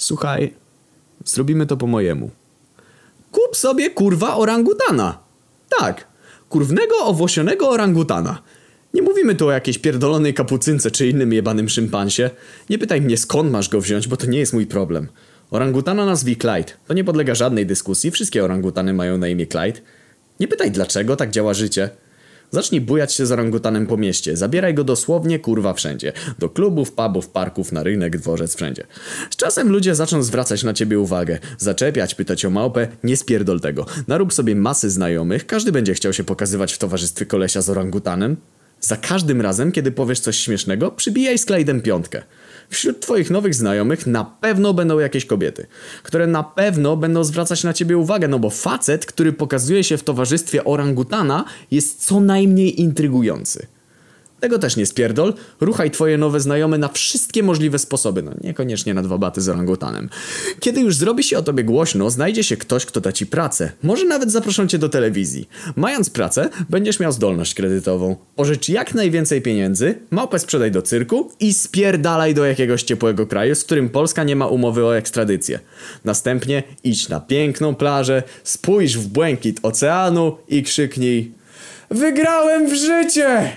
Słuchaj, zrobimy to po mojemu. Kup sobie kurwa orangutana. Tak, kurwnego owłosionego orangutana. Nie mówimy tu o jakiejś pierdolonej kapucynce czy innym jebanym szympansie. Nie pytaj mnie skąd masz go wziąć, bo to nie jest mój problem. Orangutana nazwij Clyde. To nie podlega żadnej dyskusji, wszystkie orangutany mają na imię Clyde. Nie pytaj dlaczego tak działa życie. Zacznij bujać się z orangutanem po mieście. Zabieraj go dosłownie kurwa wszędzie. Do klubów, pubów, parków, na rynek, dworzec, wszędzie. Z czasem ludzie zaczną zwracać na ciebie uwagę. Zaczepiać, pytać o małpę. Nie spierdol tego. Narób sobie masy znajomych. Każdy będzie chciał się pokazywać w towarzystwie kolesia z orangutanem. Za każdym razem, kiedy powiesz coś śmiesznego, przybijaj z Clyde'em piątkę. Wśród twoich nowych znajomych na pewno będą jakieś kobiety, które na pewno będą zwracać na ciebie uwagę, no bo facet, który pokazuje się w towarzystwie orangutana jest co najmniej intrygujący. Tego też nie spierdol, ruchaj twoje nowe znajome na wszystkie możliwe sposoby, no niekoniecznie na dwa baty z orangutanem. Kiedy już zrobi się o tobie głośno, znajdzie się ktoś, kto da ci pracę. Może nawet zaproszą cię do telewizji. Mając pracę, będziesz miał zdolność kredytową. Pożycz jak najwięcej pieniędzy, małpę sprzedaj do cyrku i spierdalaj do jakiegoś ciepłego kraju, z którym Polska nie ma umowy o ekstradycję. Następnie idź na piękną plażę, spójrz w błękit oceanu i krzyknij Wygrałem w życie!